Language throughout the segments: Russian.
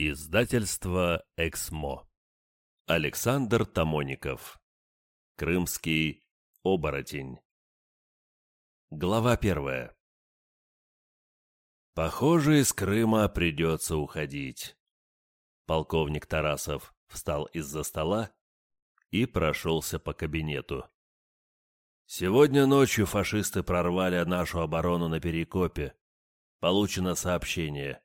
Издательство «Эксмо». Александр Тамоников. Крымский оборотень. Глава первая. Похоже, из Крыма придется уходить. Полковник Тарасов встал из-за стола и прошелся по кабинету. Сегодня ночью фашисты прорвали нашу оборону на Перекопе. Получено сообщение.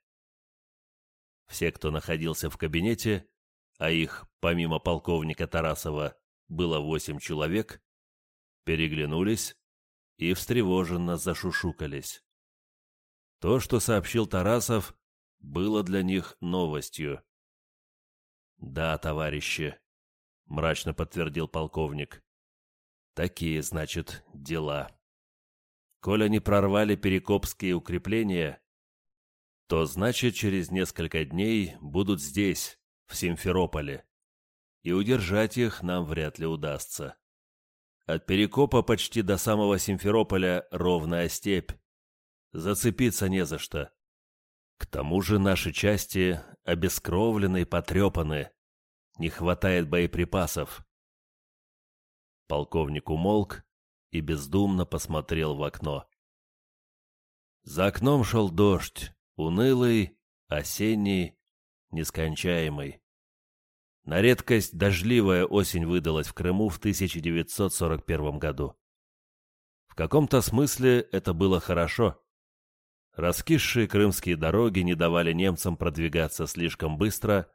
Все, кто находился в кабинете, а их, помимо полковника Тарасова, было восемь человек, переглянулись и встревоженно зашушукались. То, что сообщил Тарасов, было для них новостью. «Да, товарищи», — мрачно подтвердил полковник. «Такие, значит, дела. Коль они прорвали перекопские укрепления, то значит через несколько дней будут здесь, в Симферополе, и удержать их нам вряд ли удастся. От Перекопа почти до самого Симферополя ровная степь. Зацепиться не за что. К тому же наши части обескровлены и потрепаны. Не хватает боеприпасов. Полковник умолк и бездумно посмотрел в окно. За окном шел дождь, Унылый, осенний, нескончаемый. На редкость дождливая осень выдалась в Крыму в 1941 году. В каком-то смысле это было хорошо. Раскисшие крымские дороги не давали немцам продвигаться слишком быстро,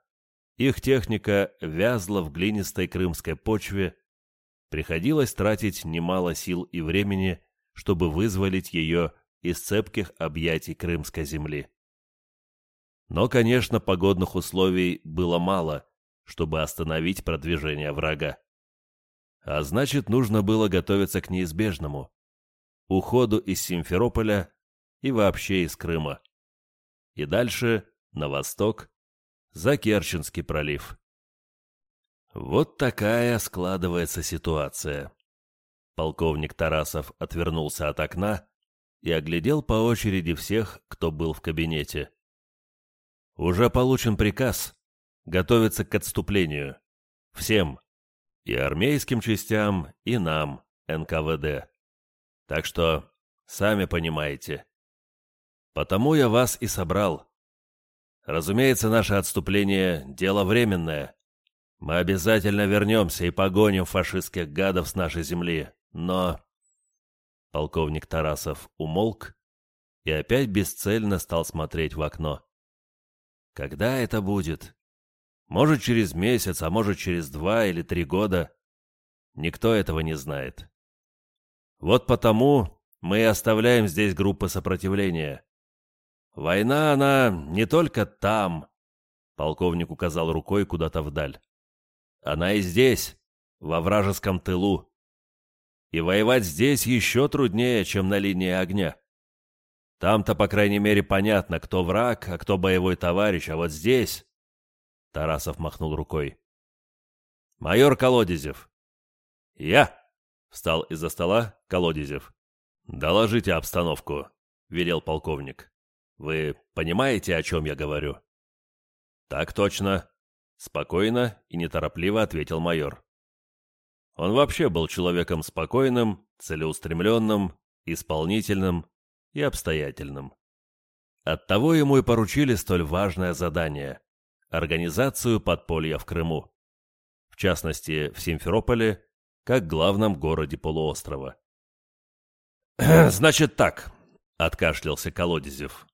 их техника вязла в глинистой крымской почве, приходилось тратить немало сил и времени, чтобы вызволить ее из цепких объятий крымской земли. Но, конечно, погодных условий было мало, чтобы остановить продвижение врага. А значит, нужно было готовиться к неизбежному – уходу из Симферополя и вообще из Крыма. И дальше, на восток, за Керченский пролив. Вот такая складывается ситуация. Полковник Тарасов отвернулся от окна и оглядел по очереди всех, кто был в кабинете. Уже получен приказ готовиться к отступлению. Всем. И армейским частям, и нам, НКВД. Так что, сами понимаете. Потому я вас и собрал. Разумеется, наше отступление – дело временное. Мы обязательно вернемся и погоним фашистских гадов с нашей земли. Но Полковник Тарасов умолк и опять бесцельно стал смотреть в окно. Когда это будет? Может, через месяц, а может, через два или три года. Никто этого не знает. Вот потому мы и оставляем здесь группы сопротивления. Война, она не только там, полковник указал рукой куда-то вдаль. Она и здесь, во вражеском тылу. И воевать здесь еще труднее, чем на линии огня. Там-то, по крайней мере, понятно, кто враг, а кто боевой товарищ, а вот здесь...» Тарасов махнул рукой. «Майор Колодезев». «Я!» — встал из-за стола Колодезев. «Доложите обстановку», — велел полковник. «Вы понимаете, о чем я говорю?» «Так точно», — спокойно и неторопливо ответил майор. Он вообще был человеком спокойным, целеустремленным, исполнительным и обстоятельным. Оттого ему и поручили столь важное задание – организацию подполья в Крыму. В частности, в Симферополе, как главном городе полуострова. «Значит так», – откашлялся Колодезев.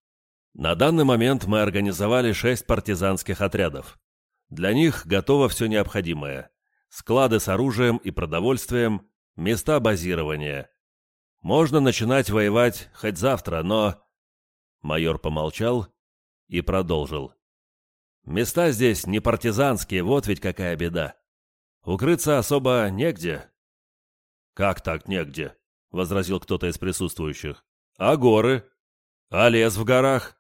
«На данный момент мы организовали шесть партизанских отрядов. Для них готово все необходимое склады с оружием и продовольствием, места базирования. Можно начинать воевать хоть завтра, но...» Майор помолчал и продолжил. «Места здесь не партизанские, вот ведь какая беда. Укрыться особо негде». «Как так негде?» — возразил кто-то из присутствующих. «А горы? А лес в горах?»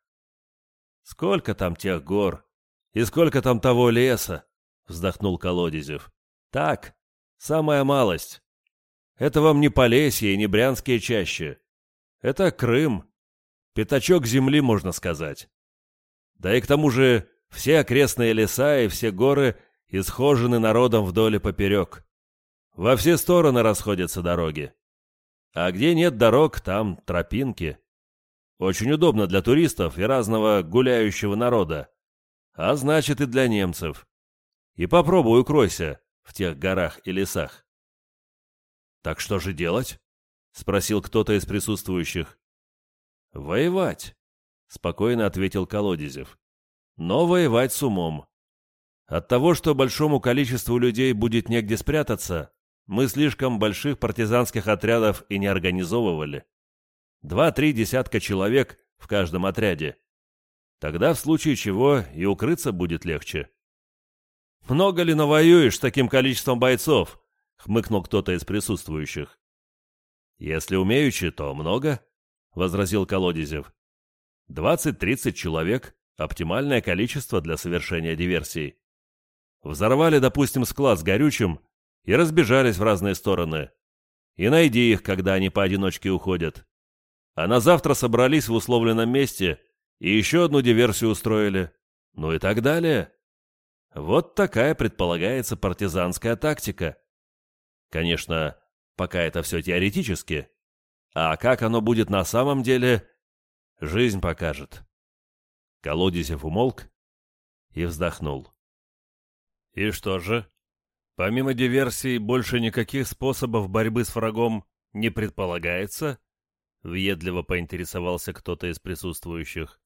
«Сколько там тех гор? И сколько там того леса?» — вздохнул Колодезев. Так, самая малость. Это вам не Полесье и не Брянские чащи. Это Крым. Пятачок земли, можно сказать. Да и к тому же Все окрестные леса и все горы исхожены народом вдоль и поперек. Во все стороны расходятся дороги. А где нет дорог, там тропинки. Очень удобно для туристов и разного гуляющего народа. А значит и для немцев. И попробуй укройся в тех горах и лесах. «Так что же делать?» — спросил кто-то из присутствующих. «Воевать», — спокойно ответил Колодезев. «Но воевать с умом. От того, что большому количеству людей будет негде спрятаться, мы слишком больших партизанских отрядов и не организовывали. Два-три десятка человек в каждом отряде. Тогда в случае чего и укрыться будет легче. «Много ли навоюешь таким количеством бойцов?» — хмыкнул кто-то из присутствующих. «Если умеючи, то много», — возразил Колодезев. «Двадцать-тридцать человек — оптимальное количество для совершения диверсий. Взорвали, допустим, склад с горючим и разбежались в разные стороны. И найди их, когда они поодиночке уходят. А на завтра собрались в условленном месте и еще одну диверсию устроили. Ну и так далее. Вот такая предполагается партизанская тактика. Конечно, пока это все теоретически. А как оно будет на самом деле, жизнь покажет. Колодезев умолк и вздохнул. И что же? Помимо диверсий, больше никаких способов борьбы с врагом не предполагается? Въедливо поинтересовался кто-то из присутствующих.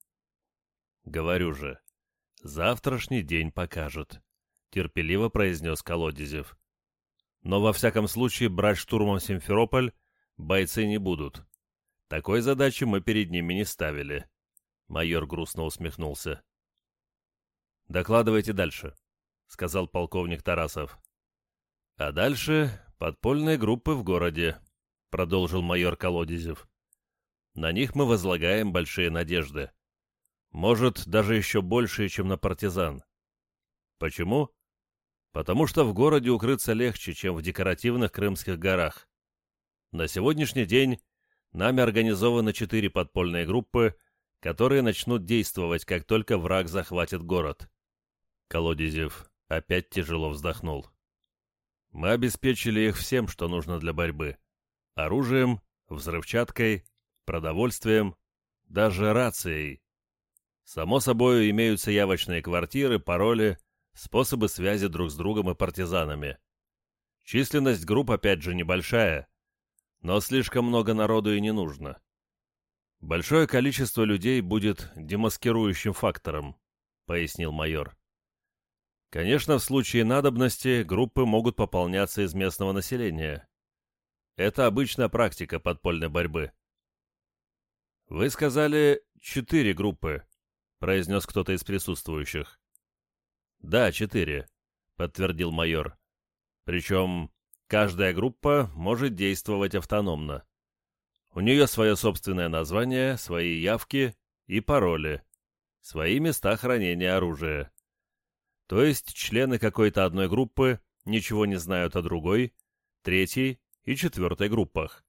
Говорю же, завтрашний день покажет, терпеливо произнес Колодезев. Но во всяком случае брать штурмом Симферополь бойцы не будут. Такой задачи мы перед ними не ставили. Майор грустно усмехнулся. Докладывайте дальше, сказал полковник Тарасов. А дальше подпольные группы в городе, продолжил майор Колодезев. На них мы возлагаем большие надежды. Может, даже еще большие, чем на партизан. Почему? Потому что в городе укрыться легче, чем в декоративных Крымских горах. На сегодняшний день нами организованы четыре подпольные группы, которые начнут действовать, как только враг захватит город. Колодезев опять тяжело вздохнул. Мы обеспечили их всем, что нужно для борьбы. Оружием, взрывчаткой, продовольствием, даже рацией. Само собой, имеются явочные квартиры, пароли, способы связи друг с другом и партизанами. Численность групп опять же небольшая, но слишком много народу и не нужно. Большое количество людей будет демаскирующим фактором, пояснил майор. Конечно, в случае надобности группы могут пополняться из местного населения. Это обычная практика подпольной борьбы. «Вы сказали четыре группы», — произнес кто-то из присутствующих. «Да, четыре», — подтвердил майор. «Причем каждая группа может действовать автономно. У нее свое собственное название, свои явки и пароли, свои места хранения оружия. То есть члены какой-то одной группы ничего не знают о другой, третьей и четвертой группах.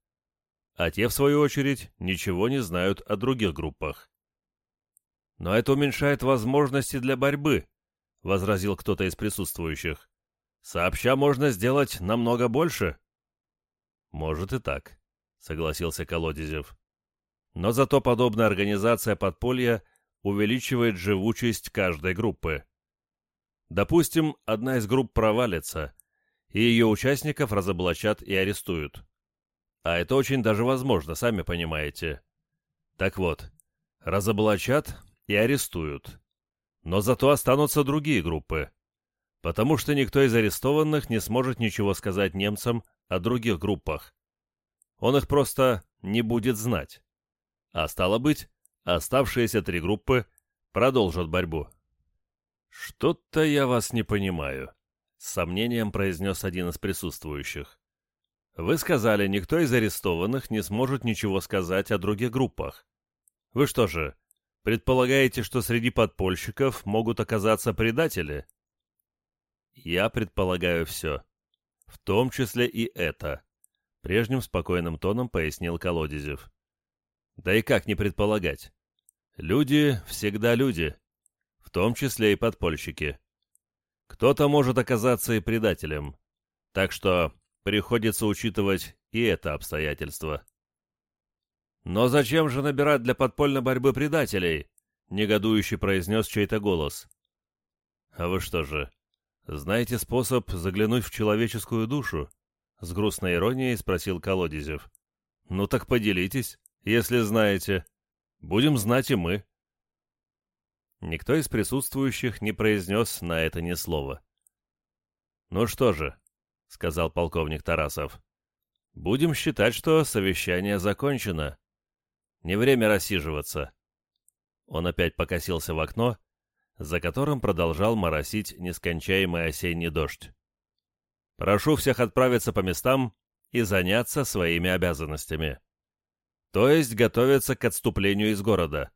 А те, в свою очередь, ничего не знают о других группах. «Но это уменьшает возможности для борьбы», — возразил кто-то из присутствующих. «Сообща можно сделать намного больше». «Может и так», — согласился Колодезев. «Но зато подобная организация подполья увеличивает живучесть каждой группы. Допустим, одна из групп провалится, и ее участников разоблачат и арестуют. А это очень даже возможно, сами понимаете. Так вот, разоблачат и арестуют. Но зато останутся другие группы. Потому что никто из арестованных не сможет ничего сказать немцам о других группах. Он их просто не будет знать. А стало быть, оставшиеся три группы продолжат борьбу. «Что-то я вас не понимаю», — с сомнением произнес один из присутствующих. «Вы сказали, никто из арестованных не сможет ничего сказать о других группах. Вы что же, предполагаете, что среди подпольщиков могут оказаться предатели?» «Я предполагаю все. В том числе и это», — прежним спокойным тоном пояснил Колодезев. «Да и как не предполагать? Люди всегда люди. в том числе и подпольщики. Кто-то может оказаться и предателем, так что приходится учитывать и это обстоятельство. «Но зачем же набирать для подпольной борьбы предателей?» — негодующе произнес чей-то голос. «А вы что же, знаете способ заглянуть в человеческую душу?» — с грустной иронией спросил Колодезев. «Ну так поделитесь, если знаете. Будем знать и мы». Никто из присутствующих не произнес на это ни слова. «Ну что же», — сказал полковник Тарасов, — «будем считать, что совещание закончено. Не время рассиживаться». Он опять покосился в окно, за которым продолжал моросить нескончаемый осенний дождь. «Прошу всех отправиться по местам и заняться своими обязанностями. То есть готовиться к отступлению из города.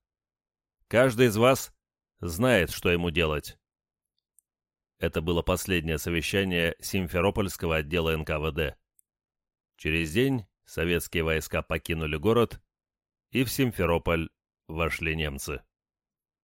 Каждый из вас знает, что ему делать». Это было последнее совещание Симферопольского отдела НКВД. Через день советские войска покинули город, и в Симферополь вошли немцы.